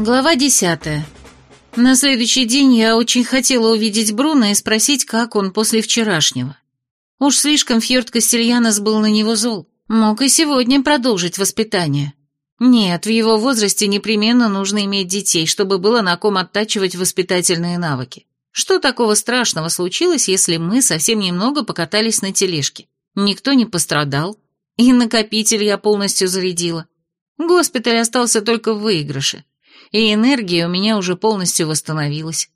Глава десятая. На следующий день я очень хотела увидеть Бруно и спросить, как он после вчерашнего. Уж слишком Фьорд Кастельянос был на него зол. Мог и сегодня продолжить воспитание. Нет, в его возрасте непременно нужно иметь детей, чтобы было на ком оттачивать воспитательные навыки. Что такого страшного случилось, если мы совсем немного покатались на тележке? Никто не пострадал, и накопитель я полностью зарядила. Госпиталь остался только в выигрыше и энергия у меня уже полностью восстановилась.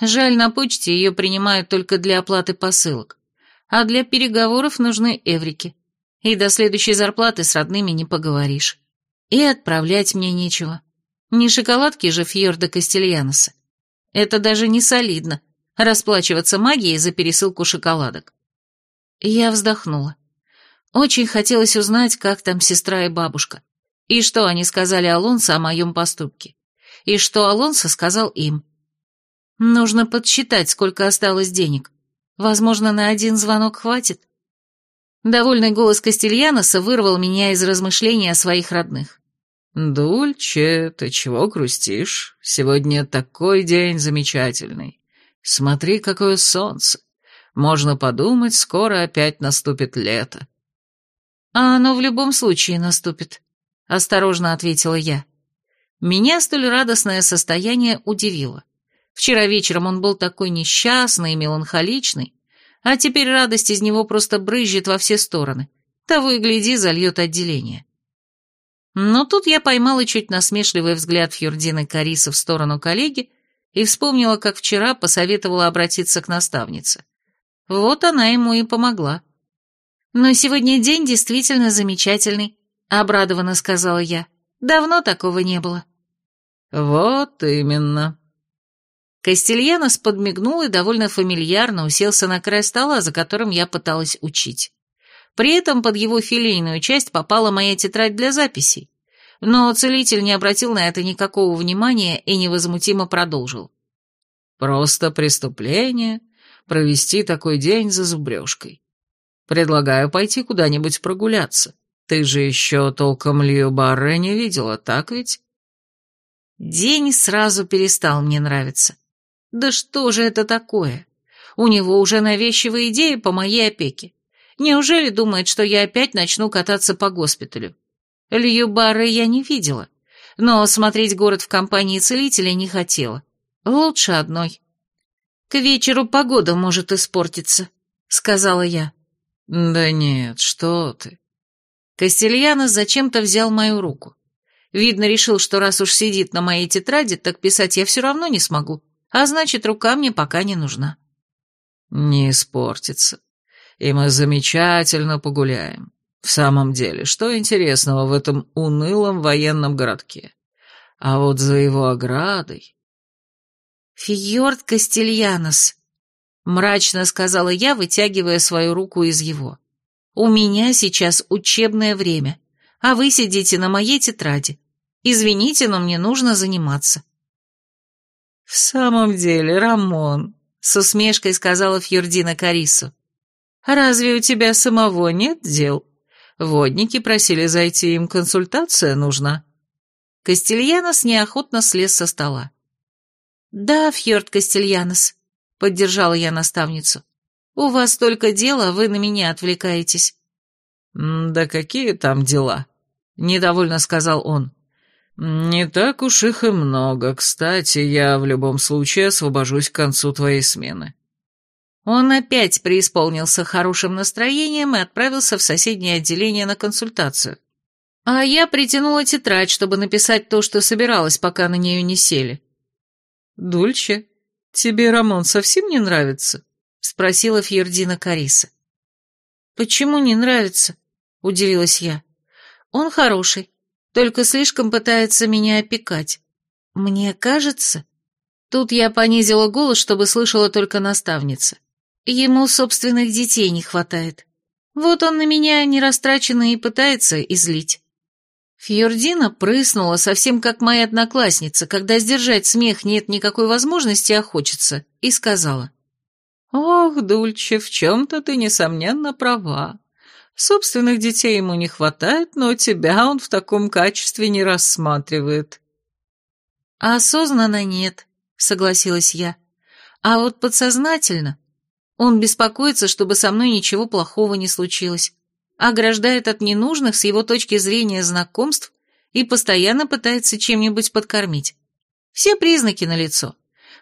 Жаль, на почте ее принимают только для оплаты посылок, а для переговоров нужны эврики, и до следующей зарплаты с родными не поговоришь. И отправлять мне нечего. Не шоколадки же Фьорда Кастельяноса. Это даже не солидно, расплачиваться магией за пересылку шоколадок. Я вздохнула. Очень хотелось узнать, как там сестра и бабушка, и что они сказали Алонсо о моем поступке и что Алонсо сказал им. Нужно подсчитать, сколько осталось денег. Возможно, на один звонок хватит. Довольный голос Кастельяноса вырвал меня из размышлений о своих родных. «Дульче, ты чего грустишь? Сегодня такой день замечательный. Смотри, какое солнце. Можно подумать, скоро опять наступит лето». «А оно в любом случае наступит», — осторожно ответила я. Меня столь радостное состояние удивило. Вчера вечером он был такой несчастный и меланхоличный, а теперь радость из него просто брызжет во все стороны. Того и гляди, зальет отделение. Но тут я поймала чуть насмешливый взгляд Фьюрдины Кариса в сторону коллеги и вспомнила, как вчера посоветовала обратиться к наставнице. Вот она ему и помогла. «Но сегодня день действительно замечательный», — обрадованно сказала я. Давно такого не было». «Вот именно». Кастельянос подмигнул и довольно фамильярно уселся на край стола, за которым я пыталась учить. При этом под его филейную часть попала моя тетрадь для записей. Но целитель не обратил на это никакого внимания и невозмутимо продолжил. «Просто преступление провести такой день за зубрежкой. Предлагаю пойти куда-нибудь прогуляться. Ты же еще толком Лью Барре не видела, так ведь?» День сразу перестал мне нравиться. Да что же это такое? У него уже навязчивая идея по моей опеке. Неужели думает, что я опять начну кататься по госпиталю? Лью Барре я не видела, но смотреть город в компании целителя не хотела. Лучше одной. К вечеру погода может испортиться, сказала я. Да нет, что ты. Кастельянос зачем-то взял мою руку. Видно, решил, что раз уж сидит на моей тетради, так писать я все равно не смогу, а значит, рука мне пока не нужна. Не испортится. И мы замечательно погуляем. В самом деле, что интересного в этом унылом военном городке? А вот за его оградой... «Фьорд Кастельянос», — мрачно сказала я, вытягивая свою руку из его. У меня сейчас учебное время, а вы сидите на моей тетради. Извините, но мне нужно заниматься». «В самом деле, Рамон», — с усмешкой сказала Фьюрдина Карису, «разве у тебя самого нет дел? Водники просили зайти, им консультация нужна». Кастельянос неохотно слез со стола. «Да, Фьорд Кастельянос», — поддержала я наставницу. У вас столько дела, вы на меня отвлекаетесь». «Да какие там дела?» — недовольно сказал он. «Не так уж их и много. Кстати, я в любом случае освобожусь к концу твоей смены». Он опять преисполнился хорошим настроением и отправился в соседнее отделение на консультацию. А я притянула тетрадь, чтобы написать то, что собиралась, пока на нее не сели. «Дульче, тебе Рамон совсем не нравится?» Спросила Фьердина Кариса. «Почему не нравится?» — удивилась я. «Он хороший, только слишком пытается меня опекать. Мне кажется...» Тут я понизила голос, чтобы слышала только наставница. Ему собственных детей не хватает. Вот он на меня нерастраченно и пытается излить. Фьордина прыснула, совсем как моя одноклассница, когда сдержать смех нет никакой возможности, а хочется, и сказала. «Ох, Дульче, в чем-то ты, несомненно, права. Собственных детей ему не хватает, но тебя он в таком качестве не рассматривает». Осознанно нет, согласилась я. А вот подсознательно он беспокоится, чтобы со мной ничего плохого не случилось, ограждает от ненужных с его точки зрения знакомств и постоянно пытается чем-нибудь подкормить. Все признаки налицо.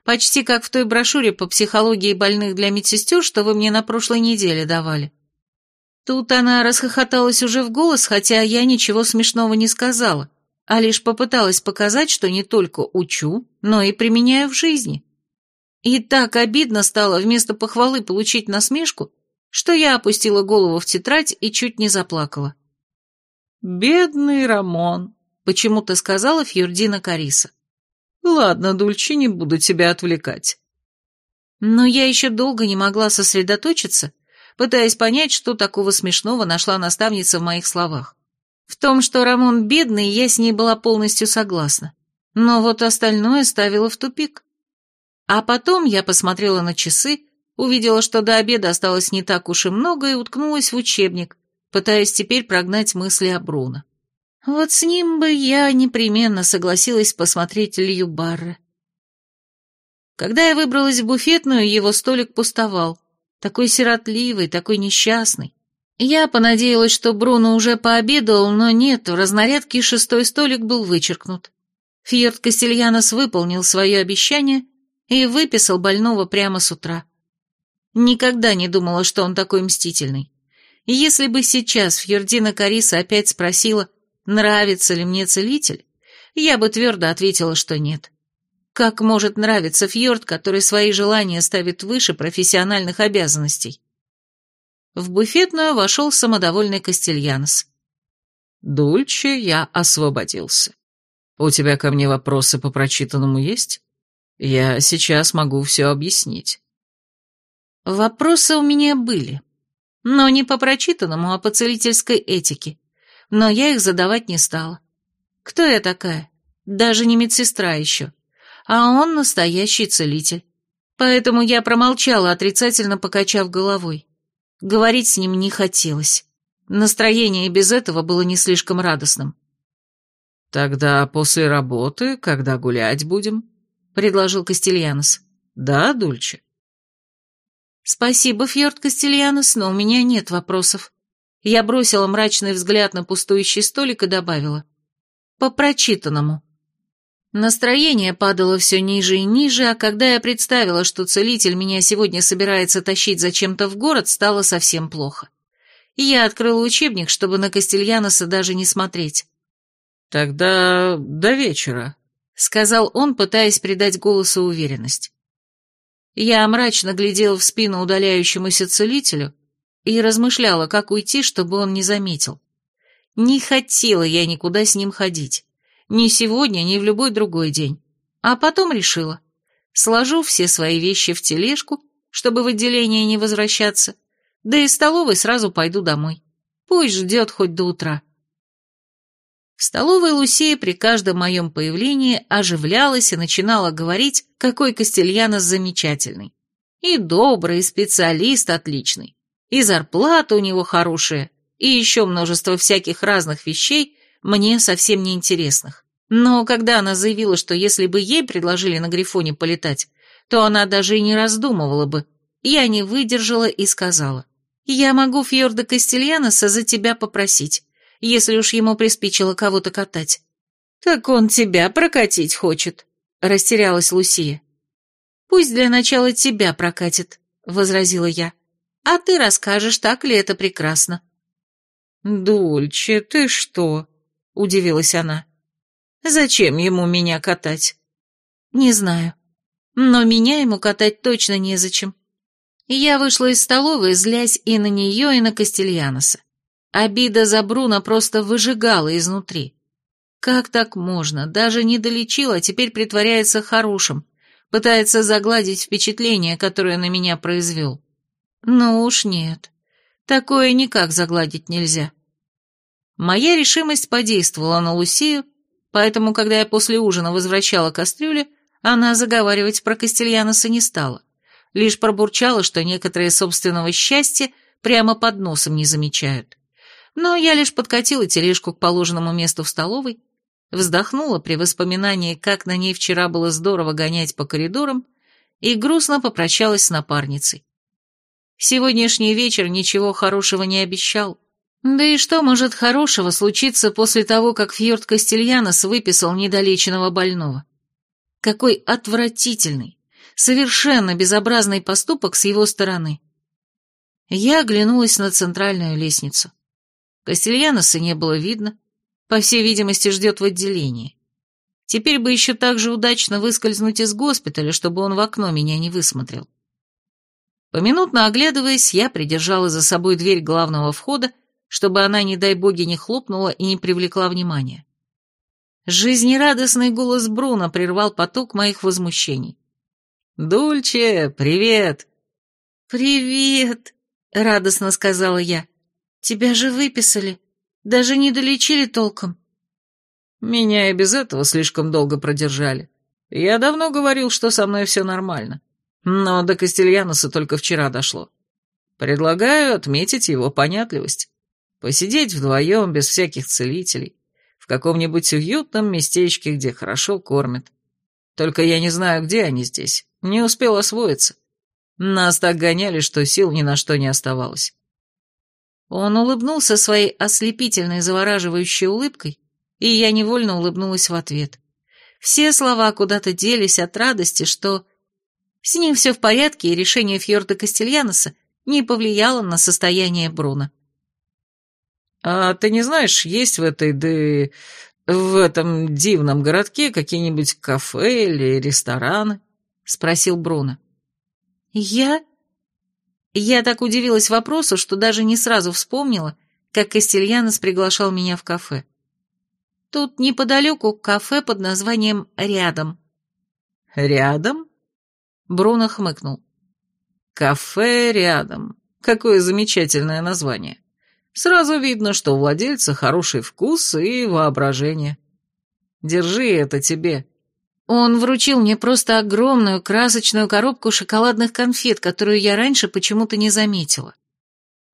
Почти как в той брошюре по психологии больных для медсестер, что вы мне на прошлой неделе давали. Тут она расхохоталась уже в голос, хотя я ничего смешного не сказала, а лишь попыталась показать, что не только учу, но и применяю в жизни. И так обидно стало вместо похвалы получить насмешку, что я опустила голову в тетрадь и чуть не заплакала. «Бедный Рамон», — почему-то сказала Фьюрдина Кариса. «Ладно, Дульчи, не буду тебя отвлекать». Но я еще долго не могла сосредоточиться, пытаясь понять, что такого смешного нашла наставница в моих словах. В том, что Рамон бедный, я с ней была полностью согласна. Но вот остальное ставило в тупик. А потом я посмотрела на часы, увидела, что до обеда осталось не так уж и много, и уткнулась в учебник, пытаясь теперь прогнать мысли о Бруно. Вот с ним бы я непременно согласилась посмотреть Лью Барре. Когда я выбралась в буфетную, его столик пустовал. Такой сиротливый, такой несчастный. Я понадеялась, что Бруно уже пообедал, но нет, в разнарядке шестой столик был вычеркнут. Фьерд Кастельянос выполнил свое обещание и выписал больного прямо с утра. Никогда не думала, что он такой мстительный. Если бы сейчас Фьердина Кариса опять спросила, нравится ли мне целитель, я бы твердо ответила, что нет. Как может нравиться Фьорд, который свои желания ставит выше профессиональных обязанностей? В буфетную вошел самодовольный Кастельянос. «Дульче, я освободился. У тебя ко мне вопросы по прочитанному есть?» Я сейчас могу все объяснить. Вопросы у меня были, но не по прочитанному, а по целительской этике. Но я их задавать не стала. Кто я такая? Даже не медсестра еще. А он настоящий целитель. Поэтому я промолчала, отрицательно покачав головой. Говорить с ним не хотелось. Настроение и без этого было не слишком радостным. «Тогда после работы, когда гулять будем?» — предложил Кастельянос. «Да, Дульче?» «Спасибо, Фьорд Кастельянос, но у меня нет вопросов». Я бросила мрачный взгляд на пустующий столик и добавила. «По прочитанному». Настроение падало все ниже и ниже, а когда я представила, что целитель меня сегодня собирается тащить зачем-то в город, стало совсем плохо. Я открыла учебник, чтобы на Кастельяноса даже не смотреть. «Тогда до вечера», — сказал он, пытаясь придать голосу уверенность. Я мрачно глядела в спину удаляющемуся целителю и размышляла, как уйти, чтобы он не заметил. Не хотела я никуда с ним ходить. Ни сегодня, ни в любой другой день. А потом решила. Сложу все свои вещи в тележку, чтобы в отделение не возвращаться, да и столовой сразу пойду домой. Пусть ждет хоть до утра. В столовой Лусия при каждом моем появлении оживлялась и начинала говорить, какой Кастельянос замечательный. И добрый, и специалист отличный. И зарплата у него хорошая, и еще множество всяких разных вещей, мне совсем не интересных. Но когда она заявила, что если бы ей предложили на Грифоне полетать, то она даже и не раздумывала бы, я не выдержала и сказала, «Я могу Фьорда Кастельяноса за тебя попросить если уж ему приспичило кого-то катать. «Так он тебя прокатить хочет», — растерялась Лусия. «Пусть для начала тебя прокатит», — возразила я. «А ты расскажешь, так ли это прекрасно». «Дульче, ты что?» — удивилась она. «Зачем ему меня катать?» «Не знаю. Но меня ему катать точно незачем». Я вышла из столовой, злясь и на нее, и на Кастельяноса. Обида за Бруно просто выжигала изнутри. Как так можно? Даже не долечил, а теперь притворяется хорошим, пытается загладить впечатление, которое на меня произвел. Ну уж нет. Такое никак загладить нельзя. Моя решимость подействовала на Лусию, поэтому, когда я после ужина возвращала кастрюли, она заговаривать про Кастельяноса не стала. Лишь пробурчала, что некоторые собственного счастья прямо под носом не замечают но я лишь подкатила тележку к положенному месту в столовой, вздохнула при воспоминании, как на ней вчера было здорово гонять по коридорам, и грустно попрощалась с напарницей. Сегодняшний вечер ничего хорошего не обещал. Да и что может хорошего случиться после того, как Фьорд Кастельянос выписал недолеченного больного? Какой отвратительный, совершенно безобразный поступок с его стороны. Я оглянулась на центральную лестницу. Кастельяноса не было видно, по всей видимости, ждет в отделении. Теперь бы еще так же удачно выскользнуть из госпиталя, чтобы он в окно меня не высмотрел. Поминутно оглядываясь, я придержала за собой дверь главного входа, чтобы она, не дай боги, не хлопнула и не привлекла внимания. Жизнерадостный голос Бруно прервал поток моих возмущений. «Дульче, привет!» «Привет!» — радостно сказала я. «Тебя же выписали. Даже не долечили толком». «Меня и без этого слишком долго продержали. Я давно говорил, что со мной все нормально. Но до Кастельяноса только вчера дошло. Предлагаю отметить его понятливость. Посидеть вдвоем, без всяких целителей, в каком-нибудь уютном местечке, где хорошо кормят. Только я не знаю, где они здесь. Не успел освоиться. Нас так гоняли, что сил ни на что не оставалось. Он улыбнулся своей ослепительной, завораживающей улыбкой, и я невольно улыбнулась в ответ. Все слова куда-то делись от радости, что с ним все в порядке, и решение Фьорда Кастельяноса не повлияло на состояние Бруно. «А ты не знаешь, есть в этой, да... в этом дивном городке какие-нибудь кафе или рестораны?» — спросил Бруно. «Я?» Я так удивилась вопросу, что даже не сразу вспомнила, как Кастельянос приглашал меня в кафе. Тут неподалеку кафе под названием «Рядом». «Рядом?» Бруно хмыкнул. «Кафе рядом. Какое замечательное название. Сразу видно, что у владельца хороший вкус и воображение. Держи это тебе». Он вручил мне просто огромную красочную коробку шоколадных конфет, которую я раньше почему-то не заметила.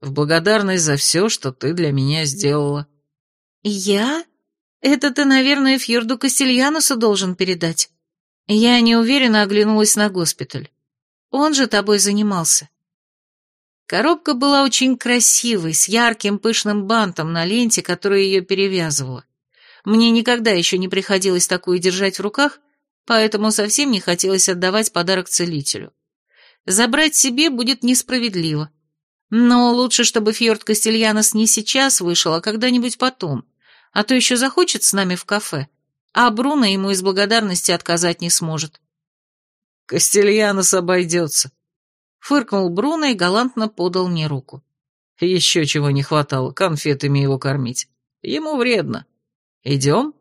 «В благодарность за все, что ты для меня сделала». «Я? Это ты, наверное, Фьорду Кастельянусу должен передать». Я неуверенно оглянулась на госпиталь. Он же тобой занимался. Коробка была очень красивой, с ярким пышным бантом на ленте, которая ее перевязывала. Мне никогда еще не приходилось такую держать в руках, поэтому совсем не хотелось отдавать подарок целителю. Забрать себе будет несправедливо. Но лучше, чтобы Фьорд Кастельянос не сейчас вышел, а когда-нибудь потом, а то еще захочет с нами в кафе а Бруно ему из благодарности отказать не сможет. «Кастельянос обойдется», — фыркнул Бруно и галантно подал мне руку. «Еще чего не хватало, конфетами его кормить. Ему вредно. Идем?»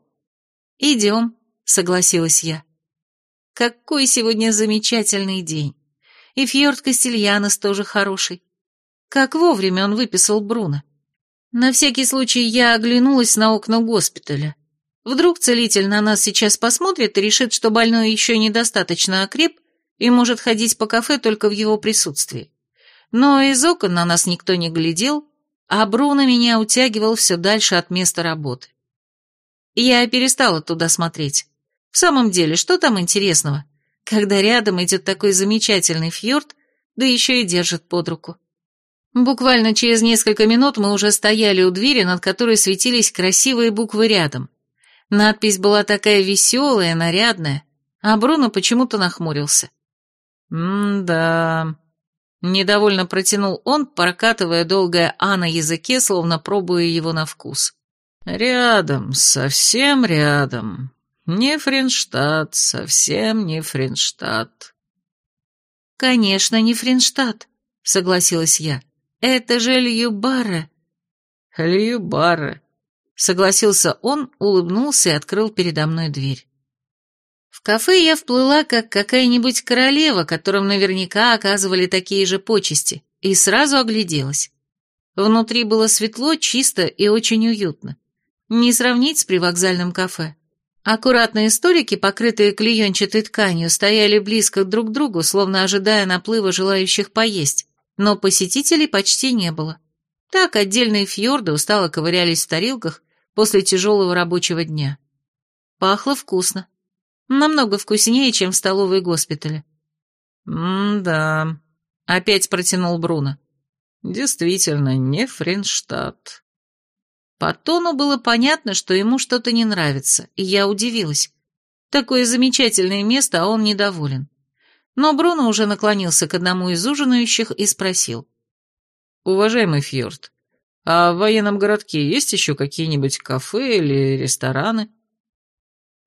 «Идем», — согласилась я. «Какой сегодня замечательный день. И Фьорд Кастельянос тоже хороший. Как вовремя он выписал Бруно. На всякий случай я оглянулась на окна госпиталя. Вдруг целитель на нас сейчас посмотрит и решит, что больной еще недостаточно окреп и может ходить по кафе только в его присутствии. Но из окон на нас никто не глядел, а Бруно меня утягивал все дальше от места работы. Я перестала туда смотреть. В самом деле, что там интересного, когда рядом идет такой замечательный фьорд, да еще и держит под руку. Буквально через несколько минут мы уже стояли у двери, над которой светились красивые буквы рядом. Надпись была такая веселая, нарядная, а Бруно почему-то нахмурился. «М-да...» Недовольно протянул он, прокатывая долгое «а» на языке, словно пробуя его на вкус. «Рядом, совсем рядом. Не Френштадт, совсем не Френштадт». «Конечно, не Френштадт», — согласилась я. «Это же Льюбарре». «Льюбарре», Согласился он, улыбнулся и открыл передо мной дверь. В кафе я вплыла, как какая-нибудь королева, которым наверняка оказывали такие же почести, и сразу огляделась. Внутри было светло, чисто и очень уютно. Не сравнить с привокзальным кафе. Аккуратные столики, покрытые клеенчатой тканью, стояли близко друг к другу, словно ожидая наплыва желающих поесть, но посетителей почти не было. Так отдельные фьорды устало ковырялись в тарелках, после тяжелого рабочего дня. Пахло вкусно. Намного вкуснее, чем в столовой госпиталя. «М-да», — опять протянул Бруно. «Действительно, не Френштадт». По тону было понятно, что ему что-то не нравится, и я удивилась. Такое замечательное место, а он недоволен. Но Бруно уже наклонился к одному из ужинающих и спросил. «Уважаемый Фьорд, а в военном городке есть еще какие-нибудь кафе или рестораны?»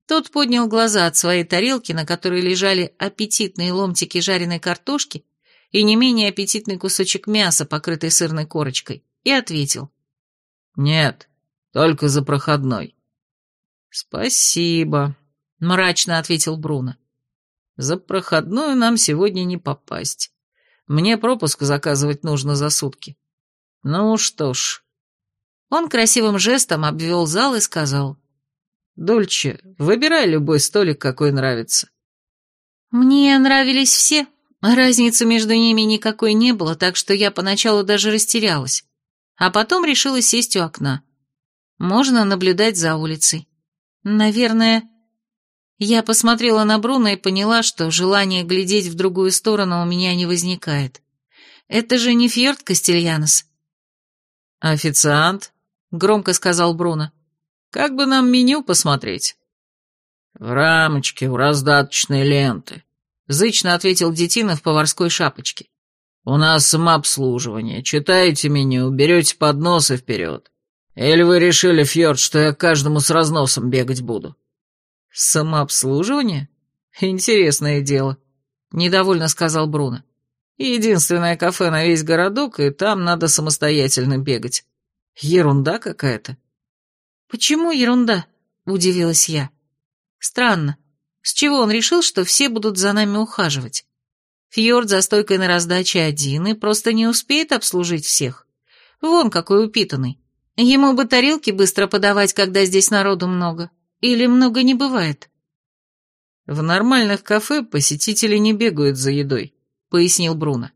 Тот поднял глаза от своей тарелки, на которой лежали аппетитные ломтики жареной картошки и не менее аппетитный кусочек мяса, покрытый сырной корочкой, и ответил. «Нет, только за проходной». «Спасибо», — мрачно ответил Бруно. «За проходную нам сегодня не попасть. Мне пропуск заказывать нужно за сутки. Ну что ж». Он красивым жестом обвел зал и сказал. «Дульче, выбирай любой столик, какой нравится». Мне нравились все, разницы между ними никакой не было, так что я поначалу даже растерялась, а потом решила сесть у окна. Можно наблюдать за улицей. Наверное... Я посмотрела на Бруно и поняла, что желание глядеть в другую сторону у меня не возникает. Это же не Фьорд Кастельянос. «Официант», — громко сказал Бруно. Как бы нам меню посмотреть?» «В рамочке, у раздаточной ленты», — зычно ответил Детина в поварской шапочке. «У нас самообслуживание. Читаете меню, берете поднос и вперед. Или вы решили, Фьорд, что я каждому с разносом бегать буду?» «Самообслуживание? Интересное дело», — недовольно сказал Бруно. «Единственное кафе на весь городок, и там надо самостоятельно бегать. Ерунда какая-то». «Почему ерунда?» – удивилась я. «Странно. С чего он решил, что все будут за нами ухаживать? Фьорд за стойкой на раздаче один и просто не успеет обслужить всех. Вон какой упитанный. Ему бы тарелки быстро подавать, когда здесь народу много. Или много не бывает?» «В нормальных кафе посетители не бегают за едой», — пояснил Бруно.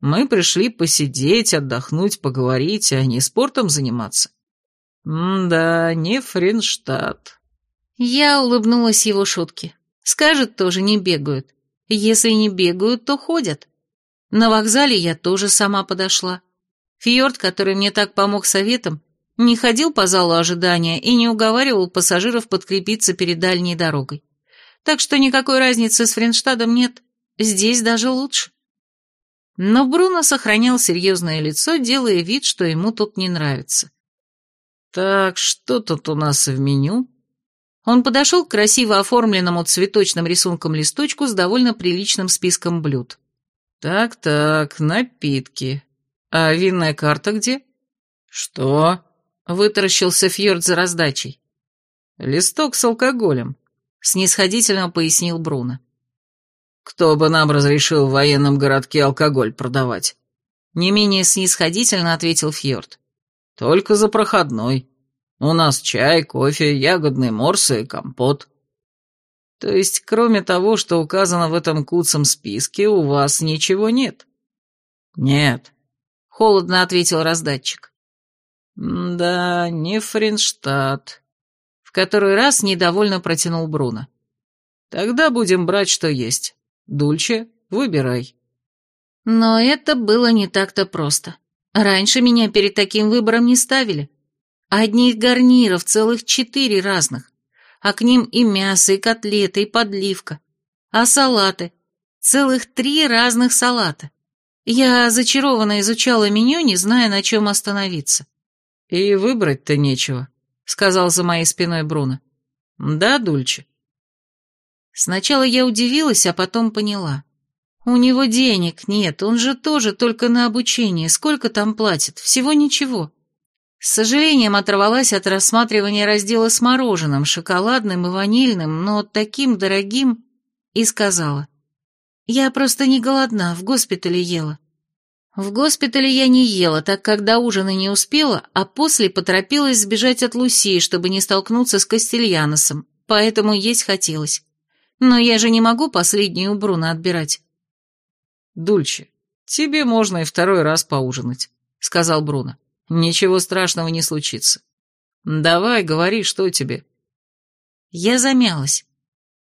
«Мы пришли посидеть, отдохнуть, поговорить, а не спортом заниматься. «Да, не Фринштадт». Я улыбнулась его шутке. Скажет тоже, не бегают. Если не бегают, то ходят. На вокзале я тоже сама подошла. Фьорд, который мне так помог советом, не ходил по залу ожидания и не уговаривал пассажиров подкрепиться перед дальней дорогой. Так что никакой разницы с Френштадом нет. Здесь даже лучше. Но Бруно сохранял серьезное лицо, делая вид, что ему тут не нравится. «Так, что тут у нас в меню?» Он подошел к красиво оформленному цветочным рисунком листочку с довольно приличным списком блюд. «Так-так, напитки. А винная карта где?» «Что?» — вытаращился Фьорд за раздачей. «Листок с алкоголем», — снисходительно пояснил Бруно. «Кто бы нам разрешил в военном городке алкоголь продавать?» Не менее снисходительно ответил Фьорд. Только за проходной. У нас чай, кофе, ягодные морсы и компот. То есть, кроме того, что указано в этом куцом списке, у вас ничего нет? Нет, холодно ответил раздатчик. Да, не Фринштадт. В который раз недовольно протянул Бруно. Тогда будем брать, что есть. Дульче, выбирай. Но это было не так-то просто. Раньше меня перед таким выбором не ставили. Одних гарниров целых четыре разных, а к ним и мясо, и котлеты, и подливка. А салаты? Целых три разных салата. Я зачарованно изучала меню, не зная, на чем остановиться. «И выбрать-то нечего», — сказал за моей спиной Бруно. «Да, Дульче?» Сначала я удивилась, а потом поняла. У него денег нет, он же тоже только на обучение. Сколько там платит? Всего ничего. С сожалением оторвалась от рассматривания раздела с мороженым, шоколадным и ванильным, но таким дорогим, и сказала. «Я просто не голодна, в госпитале ела». В госпитале я не ела, так как до ужина не успела, а после поторопилась сбежать от Лусии, чтобы не столкнуться с Кастельяносом, поэтому есть хотелось. Но я же не могу последнюю у Бруно отбирать. «Дульче, тебе можно и второй раз поужинать», — сказал Бруно. «Ничего страшного не случится. Давай, говори, что тебе». Я замялась.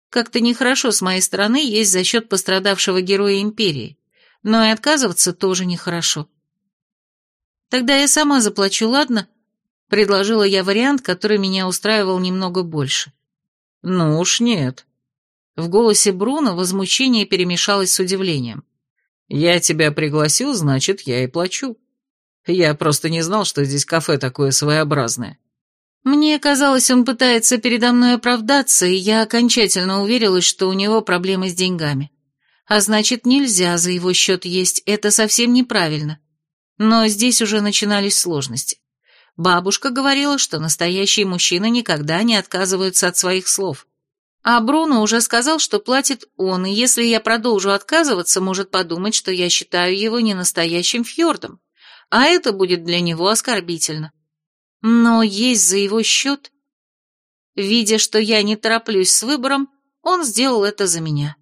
Как-то нехорошо с моей стороны есть за счет пострадавшего героя Империи, но и отказываться тоже нехорошо. Тогда я сама заплачу, ладно? Предложила я вариант, который меня устраивал немного больше. Ну уж нет. В голосе Бруно возмущение перемешалось с удивлением. Я тебя пригласил, значит, я и плачу. Я просто не знал, что здесь кафе такое своеобразное. Мне казалось, он пытается передо мной оправдаться, и я окончательно уверилась, что у него проблемы с деньгами. А значит, нельзя за его счет есть, это совсем неправильно. Но здесь уже начинались сложности. Бабушка говорила, что настоящие мужчины никогда не отказываются от своих слов. А Бруно уже сказал, что платит он, и если я продолжу отказываться, может подумать, что я считаю его не настоящим фьордом, а это будет для него оскорбительно. Но есть за его счет... Видя, что я не тороплюсь с выбором, он сделал это за меня.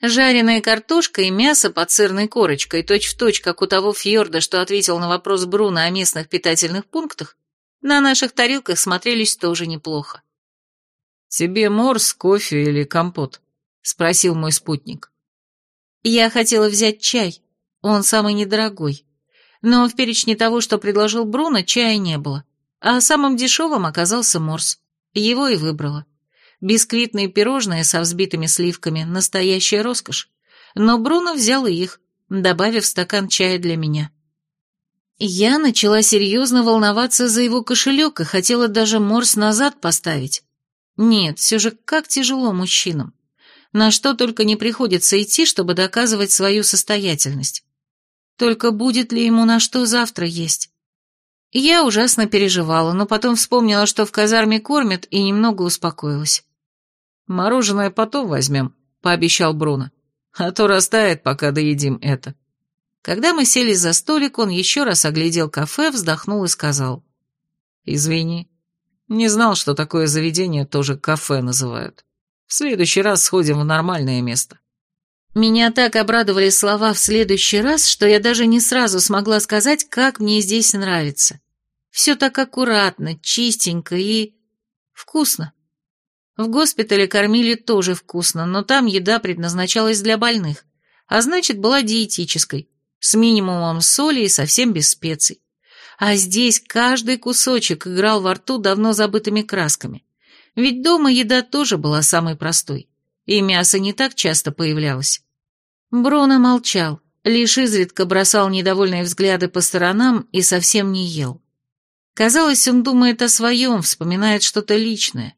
Жареная картошка и мясо под сырной корочкой, точь-в-точь, точь, как у того фьорда, что ответил на вопрос Бруно о местных питательных пунктах, на наших тарелках смотрелись тоже неплохо. «Тебе морс, кофе или компот?» — спросил мой спутник. Я хотела взять чай, он самый недорогой. Но в перечне того, что предложил Бруно, чая не было. А самым дешевым оказался морс. Его и выбрала. Бисквитные пирожные со взбитыми сливками – настоящая роскошь. Но Бруно взял их, добавив стакан чая для меня. Я начала серьезно волноваться за его кошелек и хотела даже морс назад поставить. Нет, все же как тяжело мужчинам. На что только не приходится идти, чтобы доказывать свою состоятельность. Только будет ли ему на что завтра есть? Я ужасно переживала, но потом вспомнила, что в казарме кормят, и немного успокоилась. «Мороженое потом возьмем», — пообещал Бруно. «А то растает, пока доедим это». Когда мы сели за столик, он еще раз оглядел кафе, вздохнул и сказал. «Извини, не знал, что такое заведение тоже кафе называют. В следующий раз сходим в нормальное место». Меня так обрадовали слова «в следующий раз», что я даже не сразу смогла сказать, как мне здесь нравится. Все так аккуратно, чистенько и... вкусно. В госпитале кормили тоже вкусно, но там еда предназначалась для больных, а значит, была диетической, с минимумом соли и совсем без специй. А здесь каждый кусочек играл во рту давно забытыми красками. Ведь дома еда тоже была самой простой, и мясо не так часто появлялось. Бруно молчал, лишь изредка бросал недовольные взгляды по сторонам и совсем не ел. Казалось, он думает о своем, вспоминает что-то личное.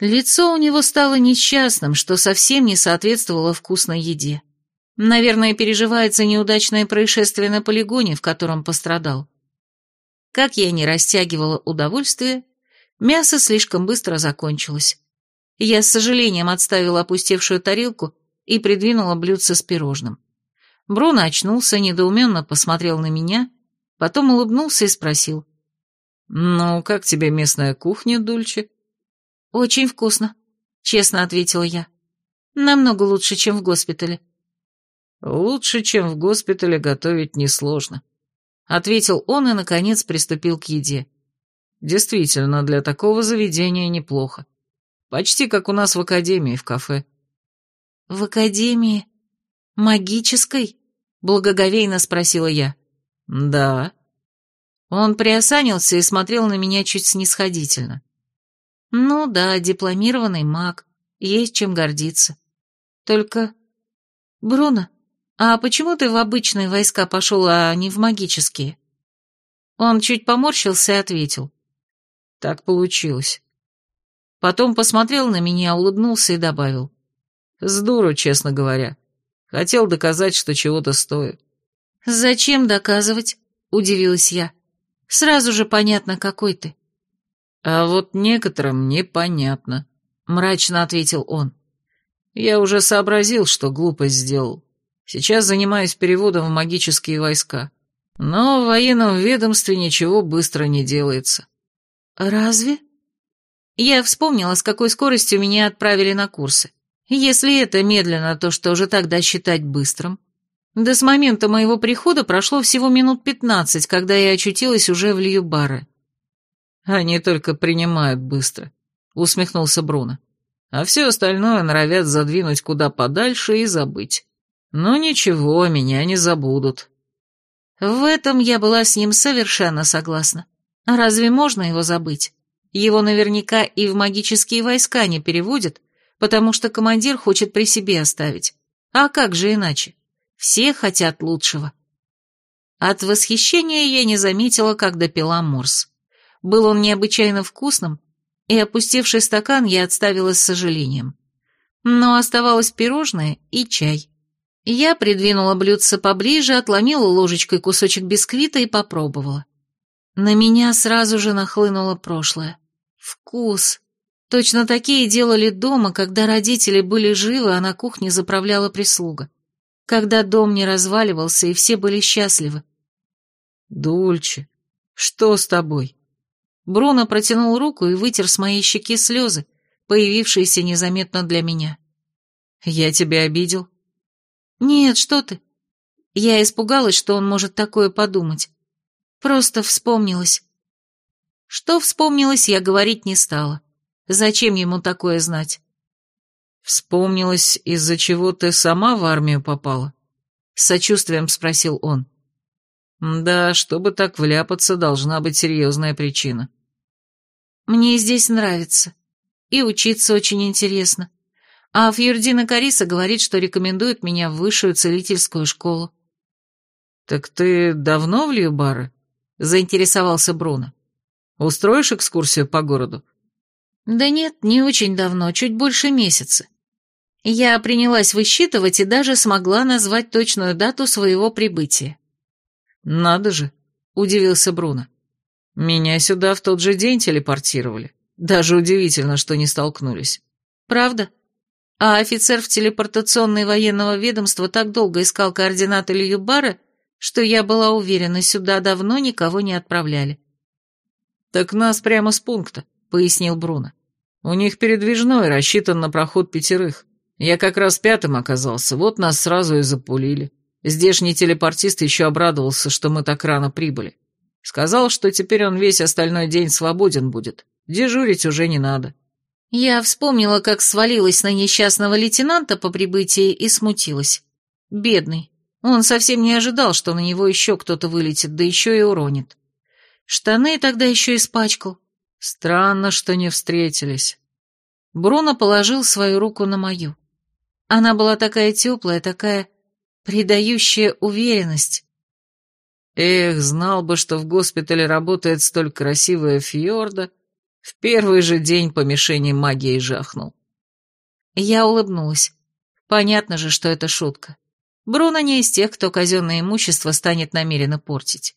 Лицо у него стало несчастным, что совсем не соответствовало вкусной еде. Наверное, переживается неудачное происшествие на полигоне, в котором пострадал. Как я не растягивала удовольствие, мясо слишком быстро закончилось. Я с сожалением отставила опустевшую тарелку и придвинула блюдце с пирожным. Бруно очнулся, недоуменно посмотрел на меня, потом улыбнулся и спросил. «Ну, как тебе местная кухня, Дульче?» «Очень вкусно», — честно ответила я. «Намного лучше, чем в госпитале». «Лучше, чем в госпитале, готовить несложно», — ответил он и, наконец, приступил к еде. «Действительно, для такого заведения неплохо. Почти как у нас в академии, в кафе». «В академии? Магической?» — благоговейно спросила я. «Да». Он приосанился и смотрел на меня чуть снисходительно. Ну да, дипломированный маг, есть чем гордиться. Только... Бруно, а почему ты в обычные войска пошел, а не в магические? Он чуть поморщился и ответил. Так получилось. Потом посмотрел на меня, улыбнулся и добавил. С дуру, честно говоря. Хотел доказать, что чего-то стоит. «Зачем доказывать?» — удивилась я. «Сразу же понятно, какой ты». «А вот некоторым непонятно», — мрачно ответил он. «Я уже сообразил, что глупость сделал. Сейчас занимаюсь переводом в магические войска. Но в военном ведомстве ничего быстро не делается». «Разве?» Я вспомнила, с какой скоростью меня отправили на курсы. Если это медленно, то что же тогда считать быстрым? Да с момента моего прихода прошло всего минут пятнадцать, когда я очутилась уже в Льюбаре. Они только принимают быстро, усмехнулся Бруно. а все остальное норовят задвинуть куда подальше и забыть. Но ничего, меня не забудут. В этом я была с ним совершенно согласна. Разве можно его забыть? Его наверняка и в магические войска не переводят, потому что командир хочет при себе оставить. А как же иначе? Все хотят лучшего. От восхищения я не заметила, как допила морс. Был он необычайно вкусным, и опустевший стакан я отставила с сожалением. Но оставалось пирожное и чай. Я придвинула блюдце поближе, отломила ложечкой кусочек бисквита и попробовала. На меня сразу же нахлынуло прошлое. Вкус. Точно такие делали дома, когда родители были живы, а на кухне заправляла прислуга. Когда дом не разваливался, и все были счастливы. «Дульче, что с тобой?» Бруно протянул руку и вытер с моей щеки слезы, появившиеся незаметно для меня. «Я тебя обидел?» «Нет, что ты». Я испугалась, что он может такое подумать. Просто вспомнилось. Что вспомнилось, я говорить не стала. Зачем ему такое знать? «Вспомнилось, из-за чего ты сама в армию попала?» С сочувствием спросил он. Да, чтобы так вляпаться, должна быть серьезная причина. Мне здесь нравится. И учиться очень интересно. А Фьюрдина Кариса говорит, что рекомендует меня в высшую целительскую школу. «Так ты давно в Льюбаре?» — заинтересовался Бруно. «Устроишь экскурсию по городу?» «Да нет, не очень давно, чуть больше месяца. Я принялась высчитывать и даже смогла назвать точную дату своего прибытия. «Надо же», — удивился Бруно. «Меня сюда в тот же день телепортировали. Даже удивительно, что не столкнулись». «Правда? А офицер в телепортационной военного ведомства так долго искал координаты Льюбара, что я была уверена, сюда давно никого не отправляли». «Так нас прямо с пункта», — пояснил Бруно. «У них передвижной, рассчитан на проход пятерых. Я как раз пятым оказался, вот нас сразу и запулили. Здешний телепортист еще обрадовался, что мы так рано прибыли. Сказал, что теперь он весь остальной день свободен будет. Дежурить уже не надо. Я вспомнила, как свалилась на несчастного лейтенанта по прибытии и смутилась. Бедный. Он совсем не ожидал, что на него еще кто-то вылетит, да еще и уронит. Штаны тогда еще испачкал. Странно, что не встретились. Бруно положил свою руку на мою. Она была такая теплая, такая придающая уверенность. Эх, знал бы, что в госпитале работает столь красивая фьорда, в первый же день по мишени магии жахнул. Я улыбнулась. Понятно же, что это шутка. Бруно не из тех, кто казенное имущество станет намеренно портить.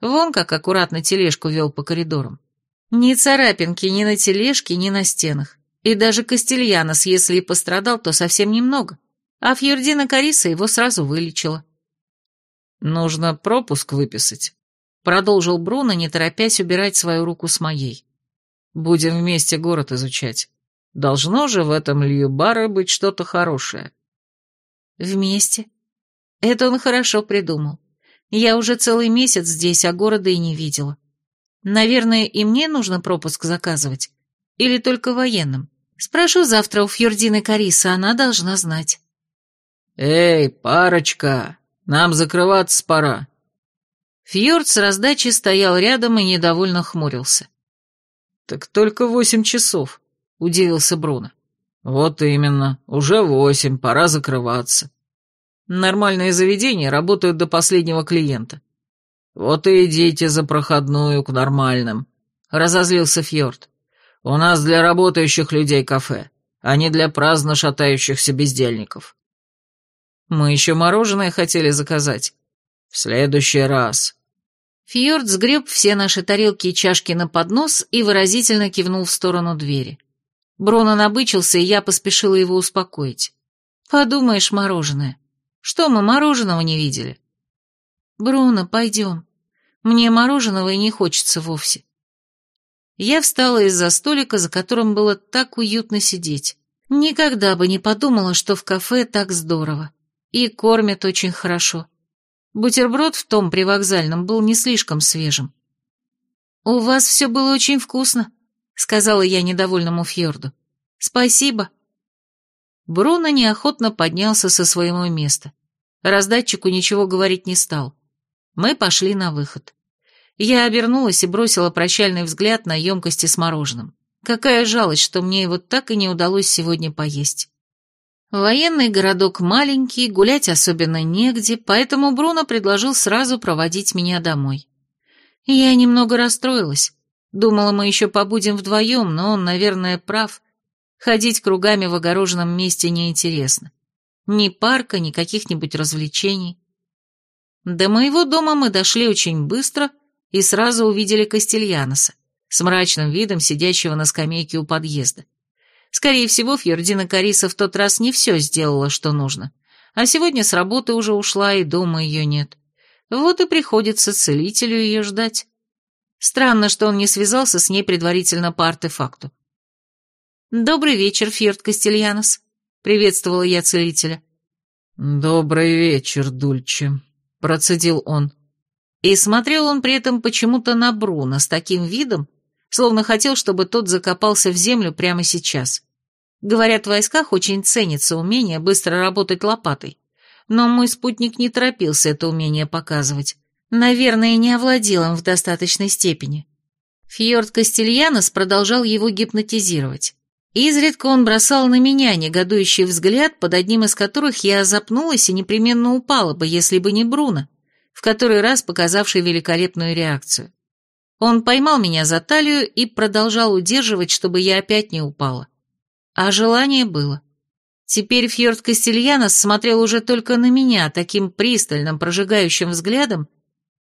Вон как аккуратно тележку вел по коридорам. Ни царапинки ни на тележке, ни на стенах. И даже Кастильянос, если и пострадал, то совсем немного а Фьердина Кариса его сразу вылечила. «Нужно пропуск выписать», — продолжил Бруно, не торопясь убирать свою руку с моей. «Будем вместе город изучать. Должно же в этом Льюбаре быть что-то хорошее». «Вместе? Это он хорошо придумал. Я уже целый месяц здесь, а города и не видела. Наверное, и мне нужно пропуск заказывать. Или только военным. Спрошу завтра у Фьордины Кариса, она должна знать». «Эй, парочка, нам закрываться пора». Фьорд с раздачи стоял рядом и недовольно хмурился. «Так только восемь часов», — удивился Бруно. «Вот именно, уже восемь, пора закрываться. Нормальные заведения работают до последнего клиента. Вот и идите за проходную к нормальным», — разозлился Фьорд. «У нас для работающих людей кафе, а не для праздно шатающихся бездельников». Мы еще мороженое хотели заказать. В следующий раз. Фьорд сгреб все наши тарелки и чашки на поднос и выразительно кивнул в сторону двери. Бруно набычился, и я поспешила его успокоить. «Подумаешь, мороженое. Что мы мороженого не видели?» «Бруно, пойдем. Мне мороженого и не хочется вовсе». Я встала из-за столика, за которым было так уютно сидеть. Никогда бы не подумала, что в кафе так здорово. И кормят очень хорошо. Бутерброд в том привокзальном был не слишком свежим. «У вас все было очень вкусно», — сказала я недовольному Фьорду. Спасибо. Бруно неохотно поднялся со своего места. Раздатчику ничего говорить не стал. Мы пошли на выход. Я обернулась и бросила прощальный взгляд на емкости с мороженым. Какая жалость, что мне его так и не удалось сегодня поесть. Военный городок маленький, гулять особенно негде, поэтому Бруно предложил сразу проводить меня домой. Я немного расстроилась. Думала, мы еще побудем вдвоем, но он, наверное, прав. Ходить кругами в огороженном месте неинтересно. Ни парка, ни каких-нибудь развлечений. До моего дома мы дошли очень быстро и сразу увидели Кастельяноса, с мрачным видом сидящего на скамейке у подъезда. Скорее всего, Фьордина Кариса в тот раз не все сделала, что нужно. А сегодня с работы уже ушла, и дома ее нет. Вот и приходится целителю ее ждать. Странно, что он не связался с ней предварительно по артефакту. «Добрый вечер, Фьорд Кастельянос», — приветствовала я целителя. «Добрый вечер, Дульче», — процедил он. И смотрел он при этом почему-то на Бруно с таким видом, словно хотел, чтобы тот закопался в землю прямо сейчас. Говорят, в войсках очень ценится умение быстро работать лопатой но мой спутник не торопился это умение показывать. Наверное, не овладел им в достаточной степени. Фьорд Кастельянос продолжал его гипнотизировать. Изредка он бросал на меня негодующий взгляд, под одним из которых я запнулась и непременно упала бы, если бы не Бруно, в который раз показавший великолепную реакцию. Он поймал меня за талию и продолжал удерживать, чтобы я опять не упала. А желание было. Теперь Фьорд Кастельянос смотрел уже только на меня таким пристальным, прожигающим взглядом,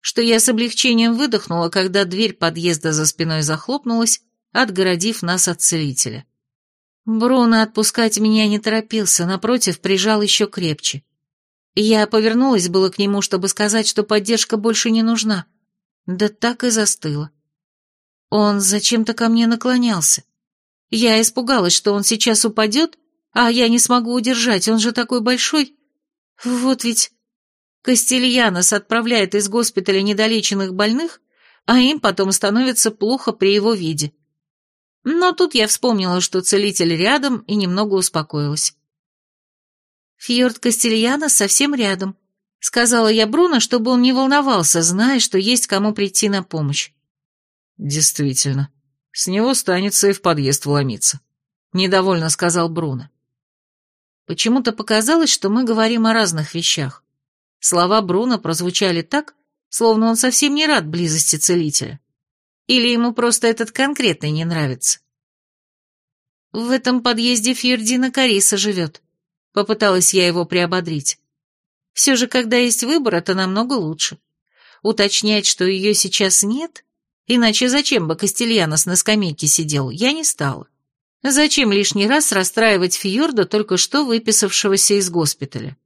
что я с облегчением выдохнула, когда дверь подъезда за спиной захлопнулась, отгородив нас от целителя. Бруно отпускать меня не торопился, напротив, прижал еще крепче. Я повернулась было к нему, чтобы сказать, что поддержка больше не нужна. Да так и застыла. Он зачем-то ко мне наклонялся. Я испугалась, что он сейчас упадет, а я не смогу удержать, он же такой большой. Вот ведь Кастильянос отправляет из госпиталя недолеченных больных, а им потом становится плохо при его виде. Но тут я вспомнила, что целитель рядом, и немного успокоилась. «Фьорд Кастильянос совсем рядом», — сказала я Бруно, чтобы он не волновался, зная, что есть кому прийти на помощь. «Действительно, с него станется и в подъезд вломиться», — недовольно сказал Бруно. Почему-то показалось, что мы говорим о разных вещах. Слова Бруно прозвучали так, словно он совсем не рад близости целителя. Или ему просто этот конкретный не нравится. В этом подъезде Фьердина Кариса живет. Попыталась я его приободрить. Все же, когда есть выбор, это намного лучше. Уточнять, что ее сейчас нет, иначе зачем бы Кастельянос на скамейке сидел, я не стала. Зачем лишний раз расстраивать Фьорда, только что выписавшегося из госпиталя?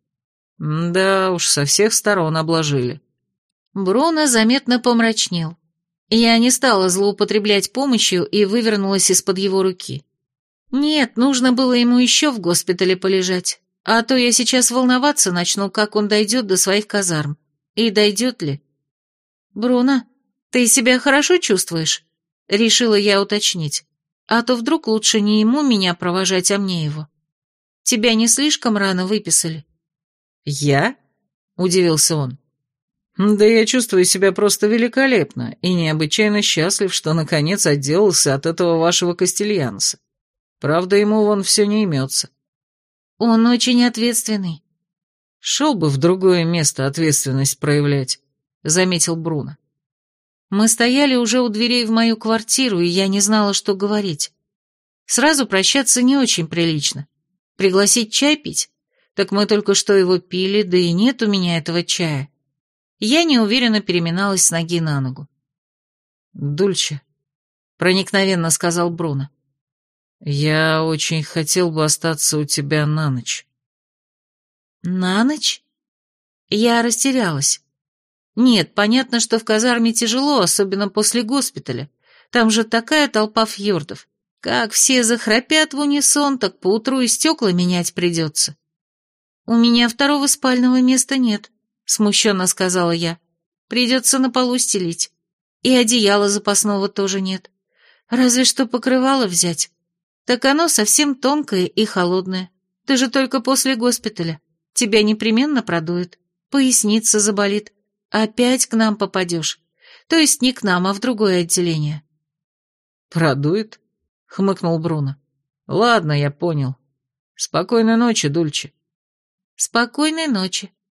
Да уж, со всех сторон обложили. Бруно заметно помрачнел. Я не стала злоупотреблять помощью и вывернулась из-под его руки. Нет, нужно было ему еще в госпитале полежать, а то я сейчас волноваться начну, как он дойдет до своих казарм. И дойдет ли? Бруно, ты себя хорошо чувствуешь? Решила я уточнить. А то вдруг лучше не ему меня провожать, а мне его. Тебя не слишком рано выписали?» «Я?» — удивился он. «Да я чувствую себя просто великолепно и необычайно счастлив, что наконец отделался от этого вашего Кастельянса. Правда, ему вон все не имется». «Он очень ответственный». «Шел бы в другое место ответственность проявлять», — заметил Бруно. Мы стояли уже у дверей в мою квартиру, и я не знала, что говорить. Сразу прощаться не очень прилично. Пригласить чай пить? Так мы только что его пили, да и нет у меня этого чая. Я неуверенно переминалась с ноги на ногу. «Дульче», — проникновенно сказал Бруно, — «я очень хотел бы остаться у тебя на ночь». «На ночь?» Я растерялась. Нет, понятно, что в казарме тяжело, особенно после госпиталя. Там же такая толпа фьордов. Как все захрапят в унисон, так поутру и стекла менять придется. У меня второго спального места нет, смущенно сказала я. Придется на полу стелить. И одеяла запасного тоже нет. Разве что покрывало взять. Так оно совсем тонкое и холодное. Ты же только после госпиталя. Тебя непременно продует. Поясница заболит. Опять к нам попадешь. То есть не к нам, а в другое отделение. «Продует?» — хмыкнул Бруно. «Ладно, я понял. Спокойной ночи, Дульче». «Спокойной ночи»,